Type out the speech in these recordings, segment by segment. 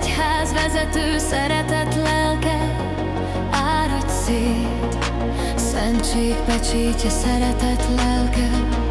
egyház vezető szeretett lelke Áradj szét. Szentség pecsítje szeretett lelke.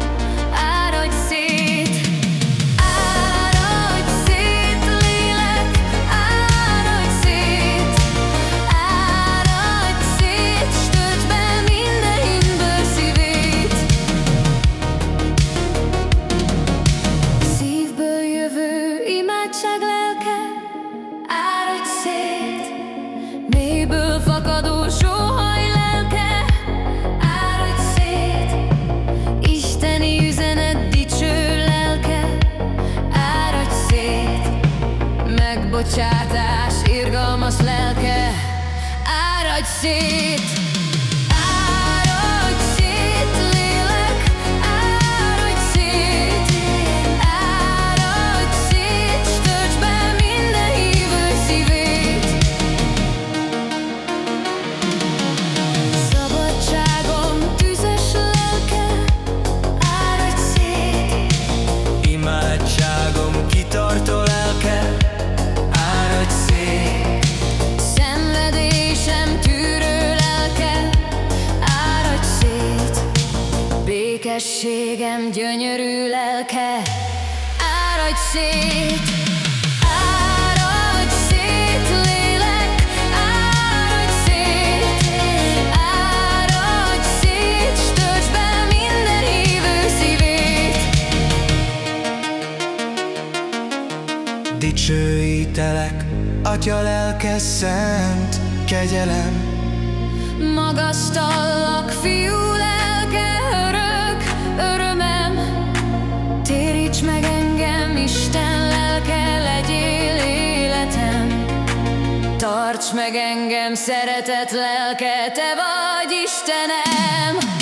Megbocsátás, irgalmas lelke Áradj szét! Békességem gyönyörű lelke. Áradj szét Dicsőítelek, Atya lelke szent kegyelem. Magasztallak, Tarts meg engem, szeretet lelke, te vagy Istenem!